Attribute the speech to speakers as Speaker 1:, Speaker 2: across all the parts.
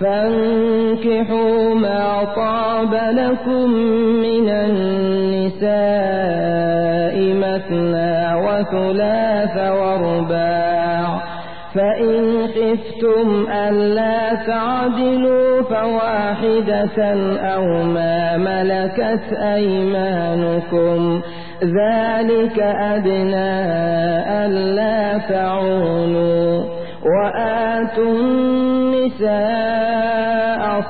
Speaker 1: فانكحوا ما طاب لكم من النساء مثنى وثلاث ورباع فإن خفتم ألا تعدلوا فواحدة أو ما ملكت أيمانكم ذلك أدنى ألا تعونوا وآتوا النساء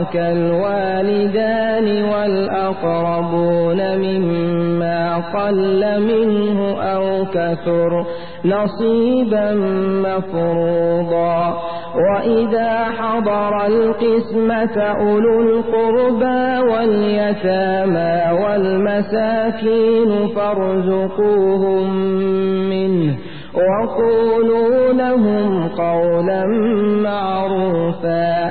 Speaker 1: تَرَكَ الْوَالِدَانِ وَالْأَقْرَبُونَ مِمَّا قَلَّ مِنْهُ أَوْ كَثُرَ نَصِيبًا مَّفْرُوضًا وَإِذَا حَضَرَ الْقِسْمَةَ أُولُو الْقُرْبَى وَالْيَتَامَى وَالْمَسَاكِينُ فَارْزُقُوهُم مِّنْهُ وَقُولُوا لَهُمْ قَوْلًا مَّعْرُوفًا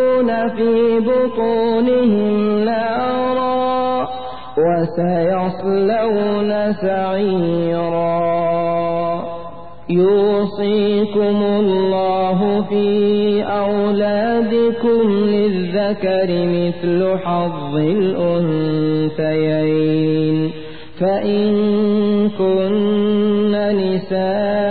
Speaker 1: بطونهم نارا وسيصلون سعيرا يوصيكم الله في أولادكم للذكر مثل حظ الأنثيين فإن كن نساء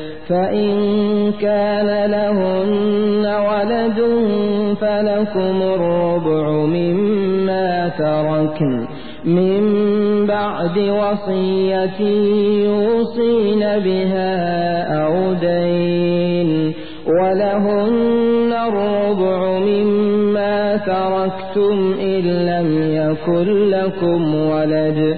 Speaker 1: فإن كان لهن ولد فلكم الربع مما تركن من بعد وصية يوصين بها أودين ولهن الربع مما تركتم إن لم يكن لكم ولد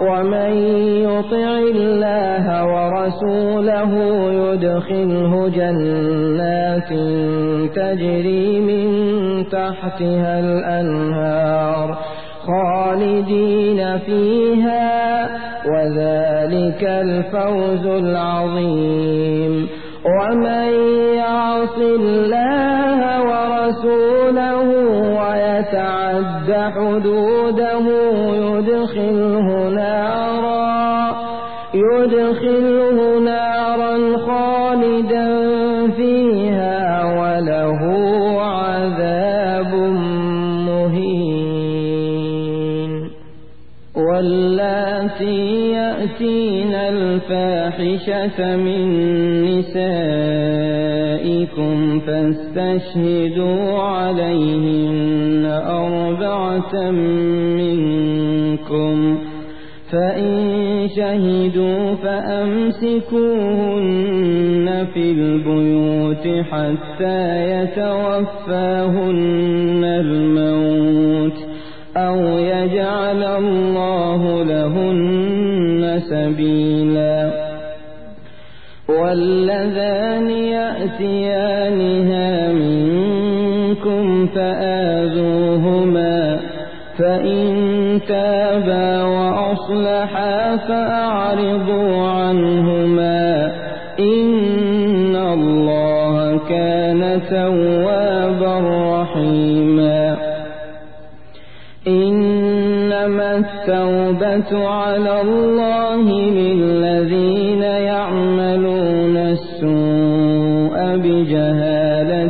Speaker 1: ومن يطع الله ورسوله يدخله جنات تجري من تحتها الأنهار خالدين فيها وذلك الفوز العظيم ومن يعص الله ورسوله يتعد حدوده يدخله نارا يدخله نارا خالدا فيها وله عذاب مهين واللاتي يأتين الفاحشة من نسائهم عليكم فاستشهدوا عليهن أربعة منكم فإن شهدوا فأمسكوهن في البيوت حتى يتوفاهن الموت أو يجعل الله لهن سبيلا والذان يَأْتِيَانِهَا مِنكُمْ فَآذُوهُمَا فَإِن تَابَا وَأَصْلَحَا فَأَعْرِضُوا عَنْهُمَا إِنَّ اللَّهَ كَانَ تَوَّابًا رَّحِيمًا إِنَّمَا التَّوْبَةُ عَلَى اللَّهِ لِلَّذِينَ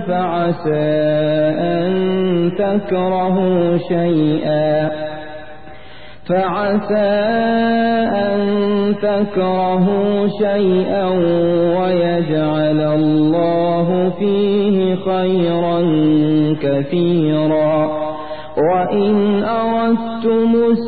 Speaker 1: فعسى أن تكرهوا شيئا فعسى أن تكرهوا شيئا ويجعل الله فيه خيرا كثيرا وإن أردتم السلام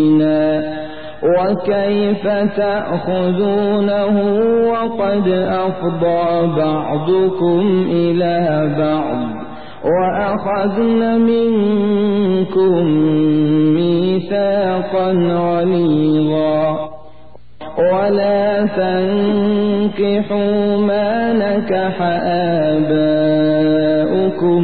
Speaker 1: وكيف تأخذونه وقد أفضى بعضكم إلى بعض وأخذن منكم ميثاقا غليظا ولا تنكحوا ما نكح آباؤكم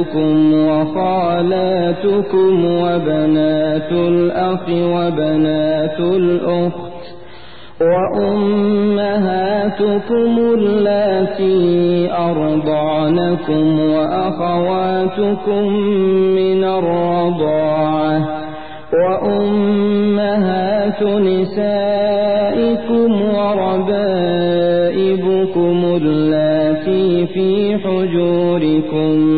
Speaker 1: أبناؤكم وخالاتكم وبنات الأخ وبنات الأخت وأمهاتكم التي أرضعنكم وأخواتكم من الرضاعة وأمهات نسائكم وربائبكم التي في حجوركم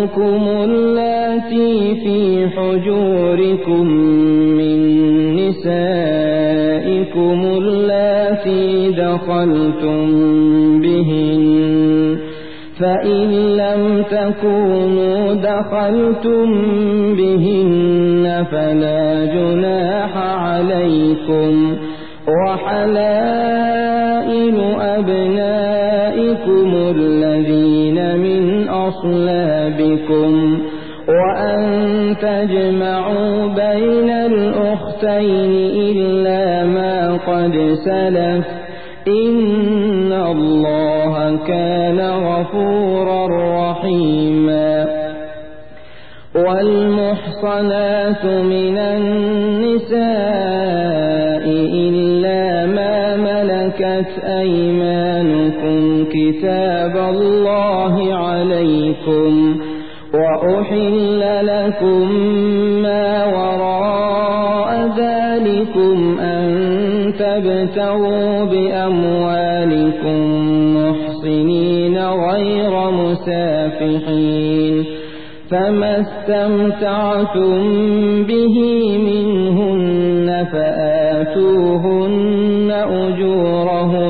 Speaker 1: أمهاتكم التي في حجوركم من نسائكم التي دخلتم بهن فإن لم تكونوا دخلتم بهن فلا جناح عليكم وحلائل أبنائكم أصلابكم وأن تجمعوا بين الأختين إلا ما قد سلف إن الله كان غفورا رحيما والمحصنات من النساء إلا ما ملكت أيمانهم كتاب الله عليكم وأحل لكم ما وراء ذلكم أن تبتغوا بأموالكم محصنين غير مسافحين فما استمتعتم به منهن فآتوهن أجورهن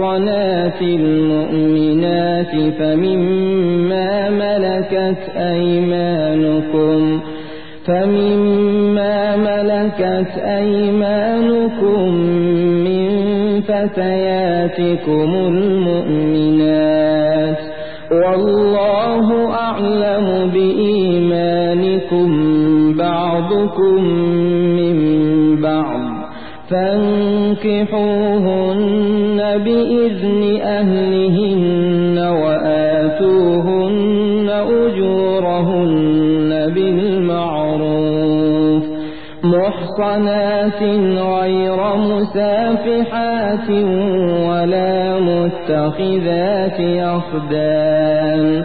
Speaker 1: المحصنات المؤمنات فمما ملكت أيمانكم فمما ملكت أيمانكم من فتياتكم المؤمنات والله أعلم بإيمانكم بعضكم من بعض فانكحوهن بِإِذْنِ أَهْلِهِنَّ وَآتُوهُنَّ أُجُورَهُنَّ بِالْمَعْرُوفِ مُحْصَنَاتٍ غَيْرَ مُسَافِحَاتٍ وَلَا مُتَّخِذَاتِ أَخْدَانٍ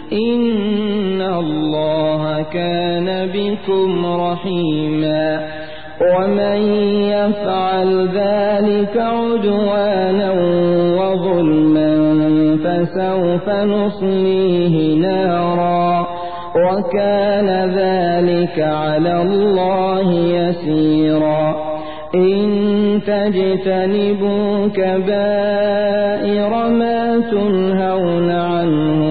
Speaker 1: إِنَّ اللَّهَ كَانَ بِكُمْ رَحِيمًا وَمَن يَفْعَلْ ذَلِكَ عُدْوَانًا وَظُلْمًا فَسَوْفَ نُصْلِيهِ نَارًا وَكَانَ ذَلِكَ عَلَى اللَّهِ يَسِيرًا إِن تَجْتَنِبُوا كَبَائِرَ مَا تُنْهَوْنَ عَنْهُ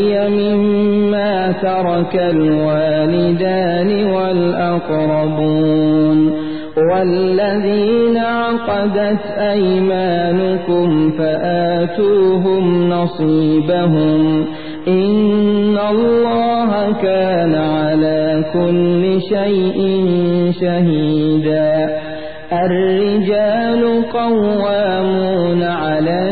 Speaker 1: ترك الوالدان والأقربون والذين عقدت أيمانكم فآتوهم نصيبهم إن الله كان على كل شيء شهيدا الرجال قوامون على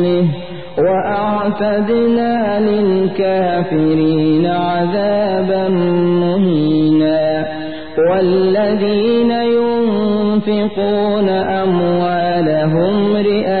Speaker 1: وَأَعْتَدْنَا لِلْكَافِرِينَ عَذَابًا مُّهِينًا وَالَّذِينَ يُنفِقُونَ أَمْوَالَهُمْ رِئَاءَ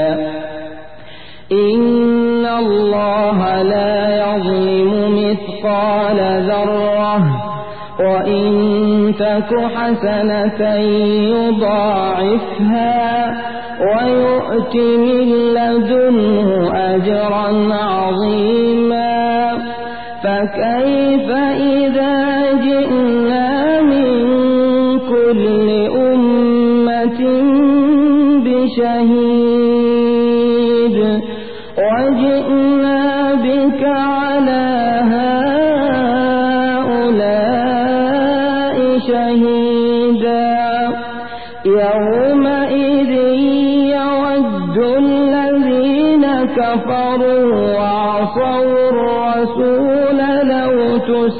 Speaker 1: مثقال ذرة وإن تك حسنة يضاعفها ويؤت من لدنه أجرا عظيما فكيف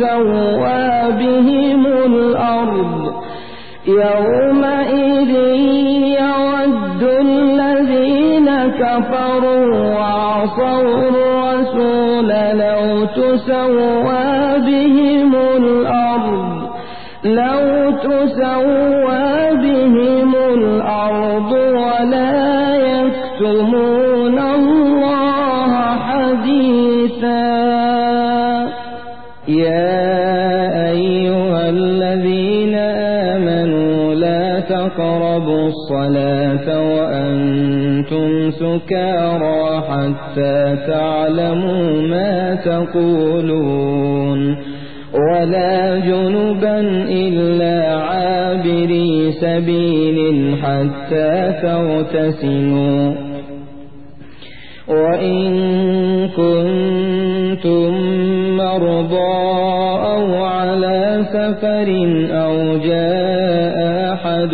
Speaker 1: تسوى الأرض يومئذ يود الذين كفروا وعصوا الرسول لو تسوى بهم الأرض لو تسوى الصلاة وأنتم سكارى حتى تعلموا ما تقولون ولا جنبا إلا عابري سبيل حتى فاغتسلوا وإن كنتم مرضى أو على سفر أو جاء أحد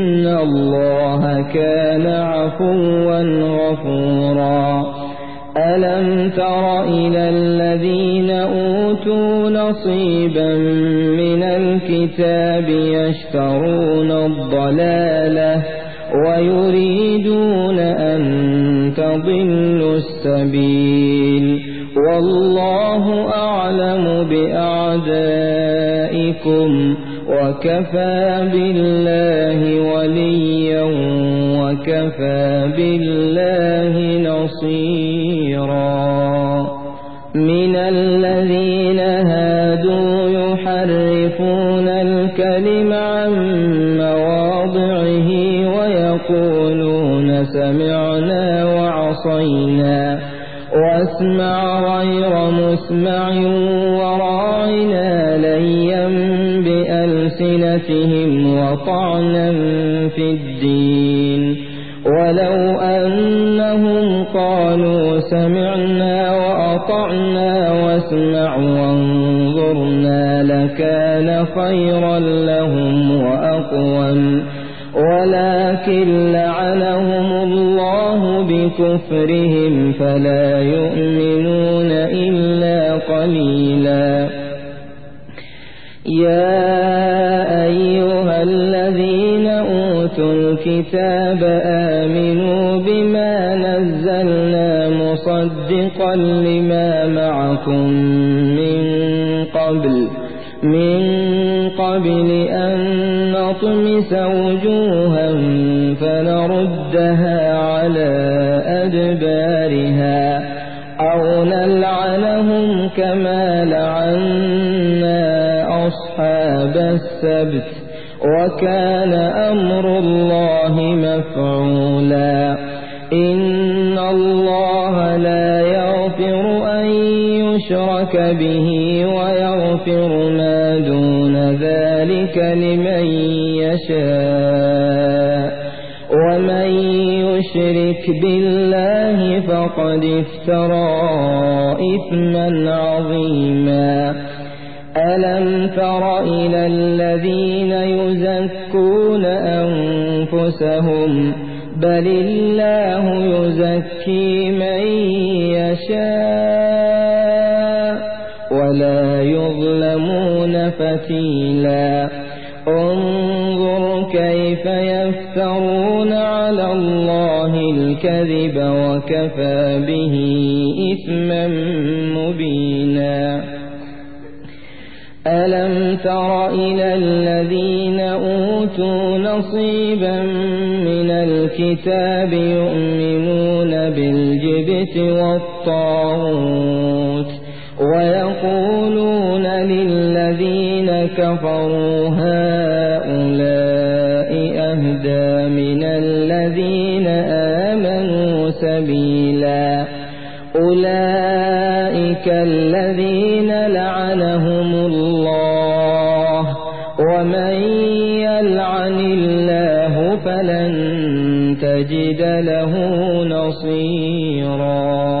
Speaker 1: الله كان عفوا غفورا ألم تر إلى الذين أوتوا نصيبا من الكتاب يشترون الضلالة ويريدون أن تضلوا السبيل والله أعلم بأعدائكم وكفى بالله وكفى للذين كفروا هؤلاء أهدى من الذين آمنوا سبيلا أولئك الذين لعنهم الله ومن يلعن الله فلن تجد له نصيراً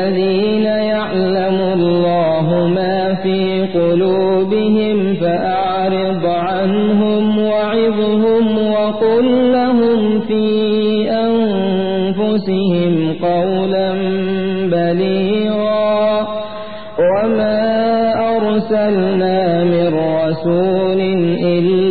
Speaker 1: لَّهُمْ فِي أَنفُسِهِمْ قَوْلًا بَلِيغًا وَمَا أَرْسَلْنَا مِن رَّسُولٍ إِلَّا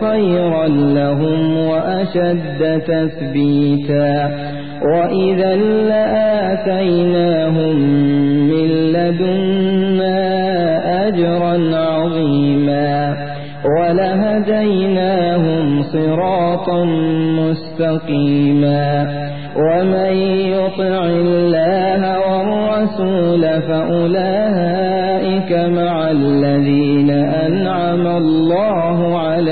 Speaker 1: خيرا لهم وأشد تثبيتا وإذا لآتيناهم من لدنا أجرا عظيما ولهديناهم صراطا مستقيما ومن يطع الله والرسول فأولئك مع الذين أنعم الله عليهم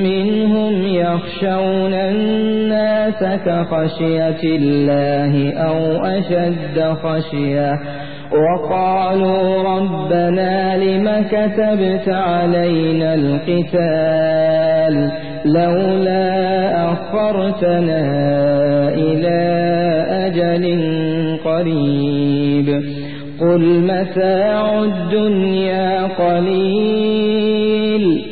Speaker 1: هم يخشون الناس كخشية الله أو أشد خشية وقالوا ربنا لم كتبت علينا القتال لولا أخرتنا إلى أجل قريب قل متاع الدنيا قليل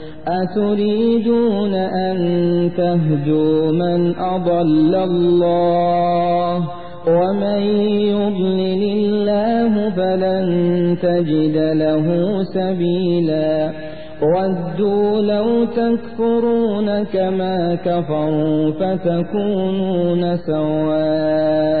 Speaker 1: أتريدون أن تهجوا من أضل الله ومن يضلل الله فلن تجد له سبيلا ودوا لو تكفرون كما كفروا فتكونون سواء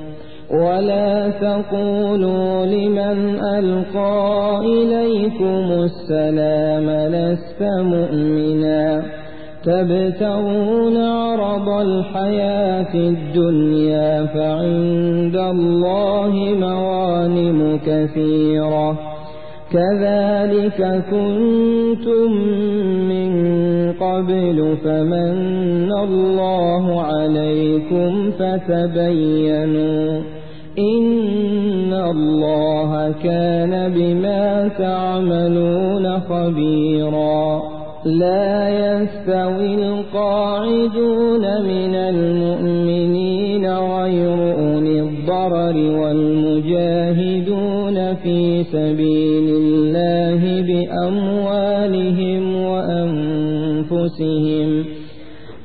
Speaker 1: ولا تقولوا لمن ألقى إليكم السلام لست مؤمنا تبتغون عرض الحياة الدنيا فعند الله موانم كثيرة كذلك كنتم من قبل فمن الله عليكم فتبينوا إِنَّ اللَّهَ كَانَ بِمَا تَعْمَلُونَ خَبِيرًا لَا يَسْتَوِي الْقَاعِدُونَ مِنَ الْمُؤْمِنِينَ غَيْرُ أُولِي الضَّرَرِ وَالْمُجَاهِدُونَ فِي سَبِيلِ اللَّهِ بِأَمْوَالِهِمْ وَأَنفُسِهِمْ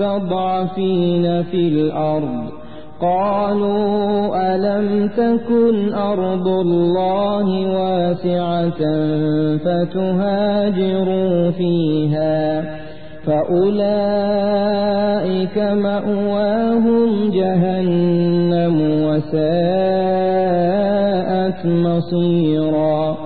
Speaker 1: الْمُسْتَضْعَفِينَ فِي الْأَرْضِ قَالُوا أَلَمْ تَكُنْ أَرْضُ اللَّهِ وَاسِعَةً فَتُهَاجِرُوا فِيهَا فَأُولَئِكَ مَأْوَاهُمْ جَهَنَّمُ وَسَاءَتْ مَصِيرًا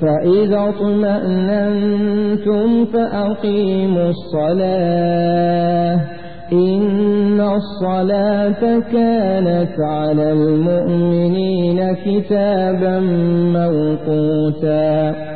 Speaker 1: فإذا اطمأننتم فأقيموا الصلاة إن الصلاة كانت على المؤمنين كتابا موقوتا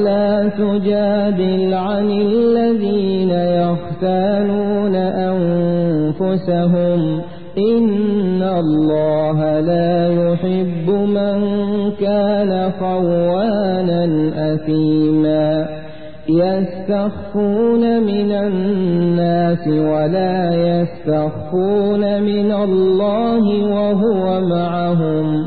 Speaker 1: ولا تجادل عن الذين يختالون أنفسهم إن الله لا يحب من كان خوانا أثيما يستخفون من الناس ولا يستخفون من الله وهو معهم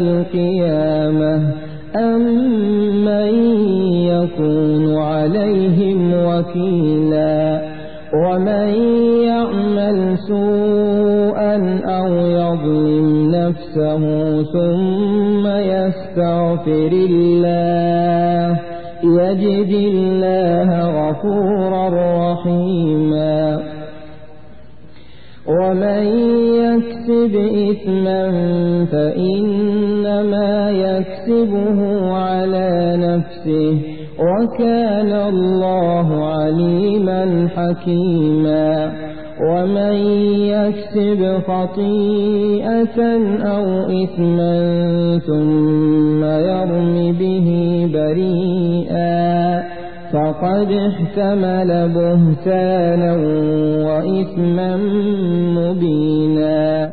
Speaker 1: القيامة أمن يكون عليهم وكيلا ومن يعمل سوءا أو يظلم نفسه ثم يستغفر الله يجد الله غفورا رحيما ومن يكسب إثما فإن إنما يكسبه على نفسه وكان الله عليما حكيما ومن يكسب خطيئة أو إثما ثم يرم به بريئا فقد احتمل بهتانا وإثما مبينا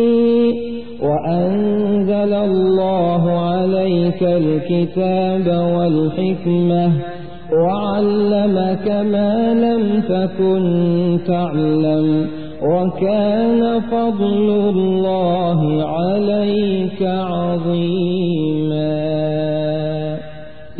Speaker 1: وأنزل الله عليك الكتاب والحكمة وعلمك ما لم تكن تعلم وكان فضل الله عليك عظيماً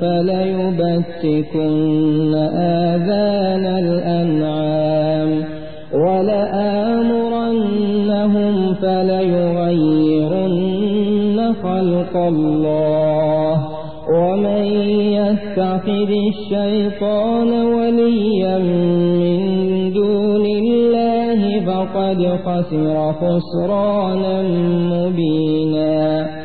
Speaker 1: فليبتكن آذان الأنعام ولآمرنهم فليغيرن خلق الله ومن يستخذ الشيطان وليا من دون الله فقد خسر خسرانا مبينا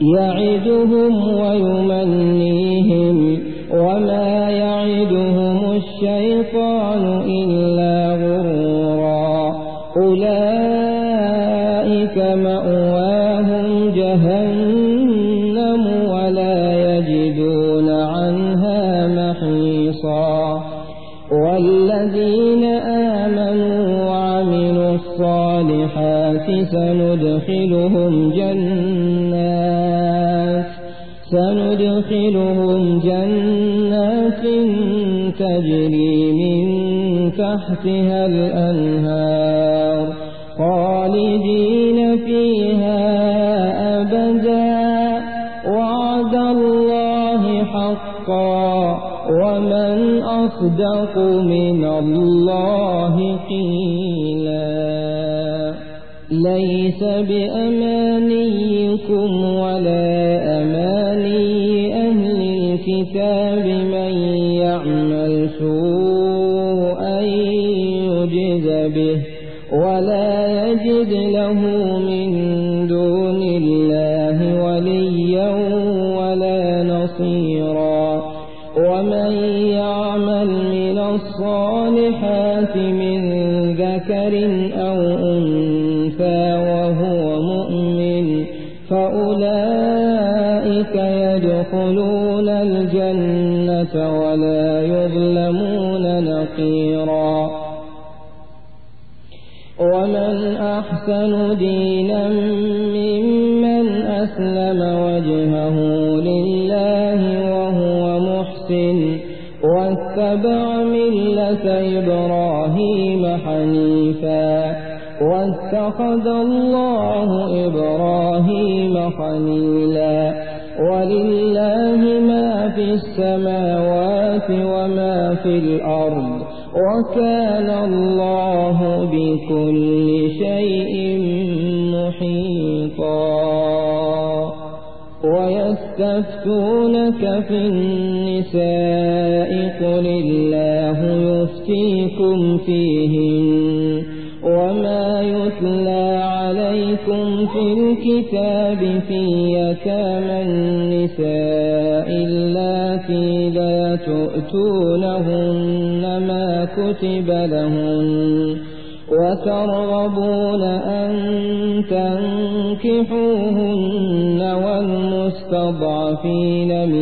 Speaker 1: يعدهم ويمنيهم وما يعدهم الشيطان إلا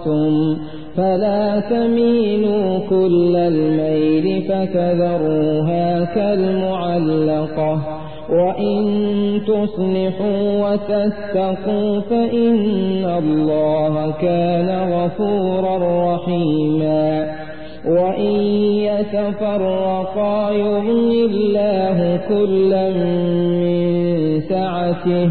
Speaker 1: أَشْرَكْتُمْ فَلَا تَمِيلُوا كُلَّ الْمَيْلِ فَتَذَرُوهَا كَالْمُعَلَّقَةِ وَإِن تُصْلِحُوا وَتَتَّقُوا فَإِنَّ اللَّهَ كَانَ غَفُورًا رَّحِيمًا وَإِن يَتَفَرَّقَا يُغْنِ اللَّهُ كُلًّا مِّن سَعَتِهِ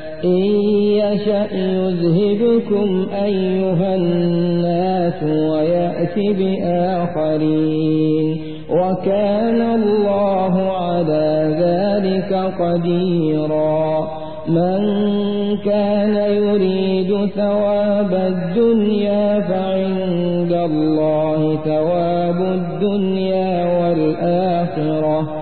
Speaker 1: إن يشأ يذهبكم أيها الناس وَيَأْتِ بآخرين وكان الله على ذلك قديرا من كان يريد ثواب الدنيا فعند الله ثواب الدنيا والآخرة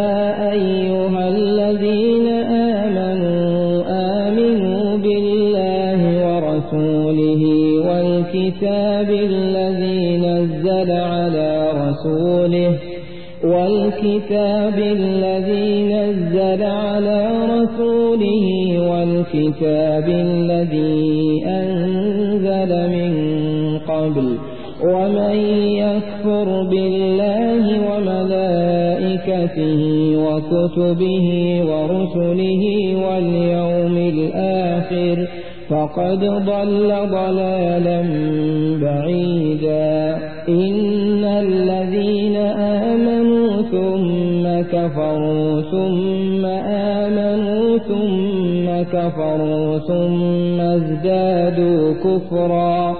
Speaker 1: والكتاب الذي نزل على رسوله والكتاب الذي نزل على رسوله والكتاب الذي أنزل من قبل ومن يكفر بالله وملائكته وكتبه ورسله واليوم الآخر فقد ضل ضلالا بعيدا إن الذين آمنوا ثم كفروا ثم آمنوا ثم كفروا ثم ازدادوا كفرا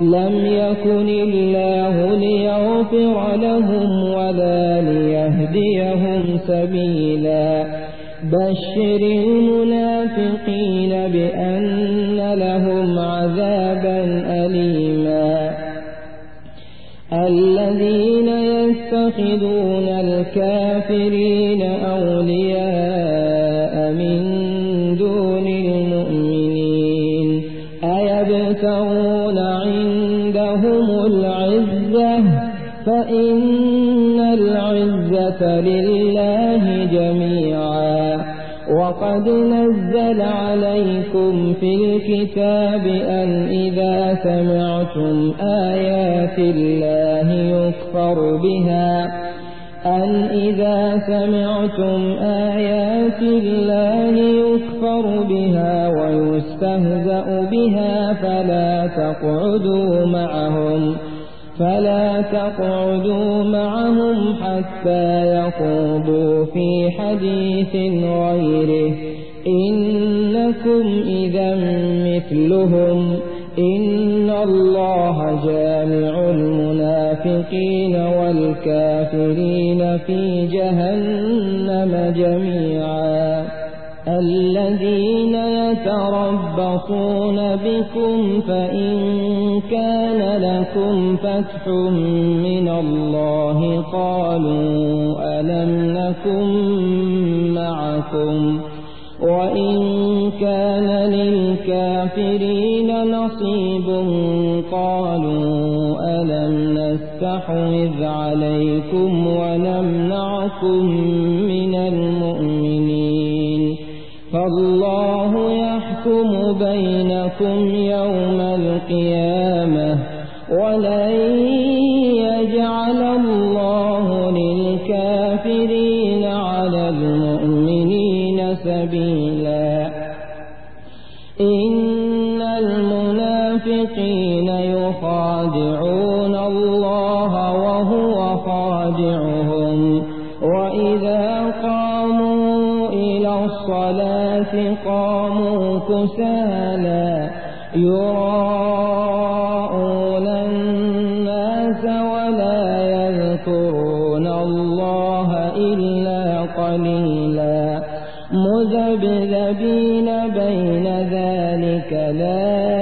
Speaker 1: لم يكن الله ليغفر لهم ولا ليهديهم سبيلا بشر المنافقين بأن لهم عذابا أليما الذين يستخدون الكافرين أولياء من دون المؤمنين أيبتغون عندهم العزة فإن العزة لله جميعا وقد نزل عليكم في الكتاب أن إذا سمعتم آيات الله يكفر بها أن إذا سمعتم آيات الله يكفر بها ويستهزأ بها فلا تقعدوا معهم فلا تقعدوا معهم حتى يقوضوا في حديث غيره إنكم إذا مثلهم إن الله جامع المنافقين والكافرين في جهنم جميعاً الذين يتربصون بكم فإن كان لكم فتح من الله قالوا ألم لكم معكم وإن كان للكافرين نصيب قالوا ألم نستحوذ عليكم ونمنعكم من المؤمنين فالله يحكم بينكم يوم القيامة ولن الناس كسالا يراءون الناس ولا يذكرون الله إلا قليلا مذبذبين بين ذلك لا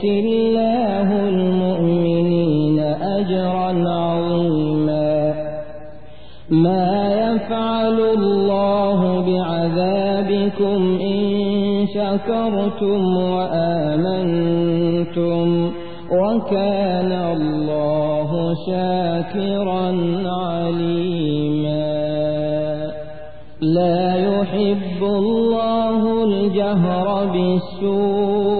Speaker 1: يُؤْتِ اللَّهُ الْمُؤْمِنِينَ أَجْرًا عَظِيمًا مَا يَفْعَلُ اللَّهُ بِعَذَابِكُمْ إِن شَكَرْتُمْ وَآمَنْتُمْ وَكَانَ اللَّهُ شَاكِرًا عَلِيمًا لا يحب الله الجهر بالسوء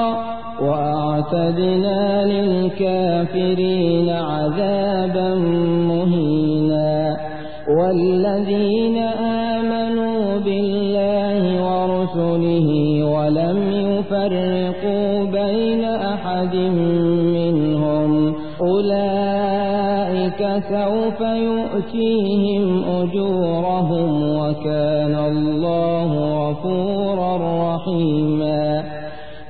Speaker 1: أعتدنا لِلْكَافِرِينَ عَذَابًا مُهِينًا وَالَّذِينَ آمَنُوا بِاللَّهِ وَرُسُلِهِ وَلَمْ يُفَرِّقُوا بَيْنَ أَحَدٍ مِّنْهُمْ أُولَئِكَ سَوْفَ يُؤْتِيهِمْ أُجُورَهُمْ وَكَانَ اللَّهُ غَفُورًا رَّحِيمًا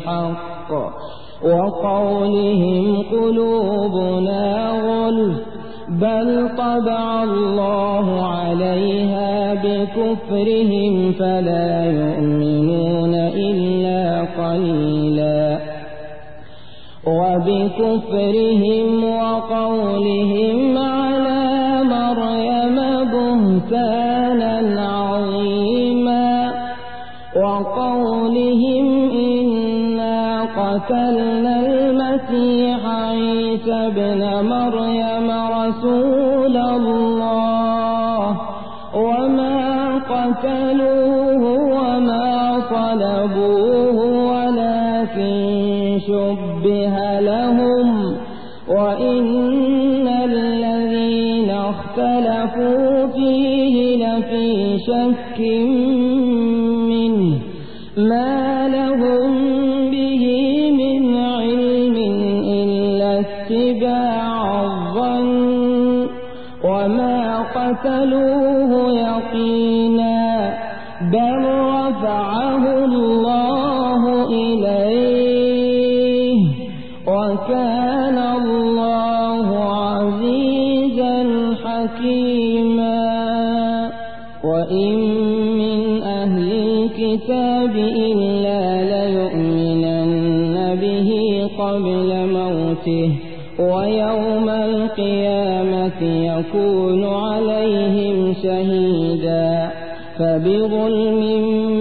Speaker 1: الحق وقولهم قلوبنا غلف بل طبع الله عليها بكفرهم فلا يؤمنون إلا قليلا وبكفرهم وقولهم على مريم بهتان قتلنا المسيح عيسى بن مريم رسول الله وما قتلوه وما طلبوه ولكن شبه لهم وإن الذين اختلفوا فيه لفي شك منه ما يعلمه يقينا بل رفعه الله إليه وكان الله عزيزا حكيما وإن من أهل الكتاب إلا ليؤمنن به قبل موته ويوم القيامة يكون عليه شهيدا فبظلم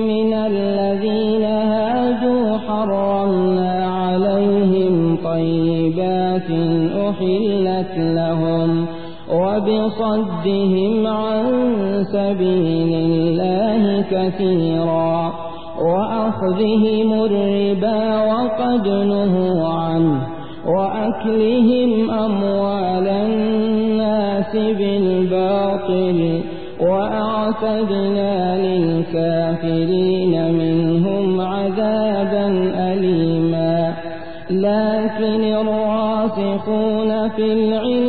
Speaker 1: من الذين هادوا حرمنا عليهم طيبات أحلت لهم وبصدهم عن سبيل الله كثيرا وأخذهم الربا وقد نهوا عنه وأكلهم أموال الناس بالباطل وأعتدنا للكافرين منهم عذابا أليما لكن الراسخون في العلم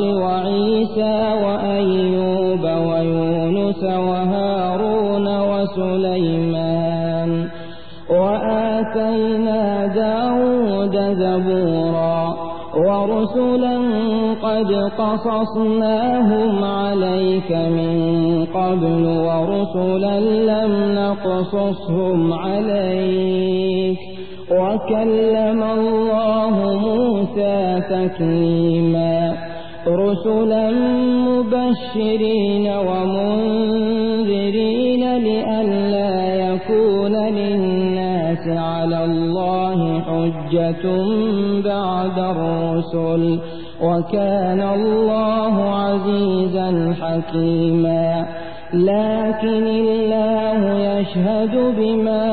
Speaker 1: وعيسى وأيوب ويونس وهارون وسليمان وآتينا داود زبورا ورسلا قد قصصناهم عليك من قبل ورسلا لم نقصصهم عليك وكلم الله موسى تكليماً رُسُلًا مُبَشِّرِينَ وَمُنذِرِينَ لِئَلَّا يَكُونَ لِلنَّاسِ عَلَى اللَّهِ حُجَّةٌ بَعْدَ الرُّسُلِ وَكَانَ اللَّهُ عَزِيزًا حَكِيمًا لكن الله يشهد بما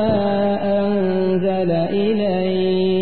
Speaker 1: أنزل إليه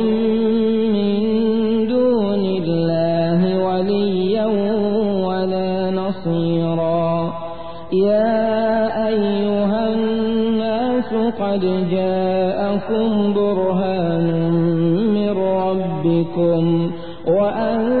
Speaker 1: بصيرا يا أيها الناس قد جاءكم برهان من ربكم وأن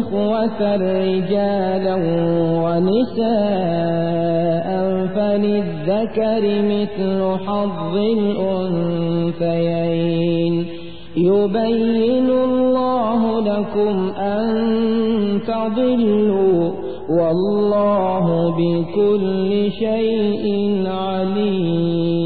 Speaker 1: إخوة رجالا ونساء فللذكر مثل حظ الأنفيين يبين الله لكم أن تضلوا والله
Speaker 2: بكل شيء عليم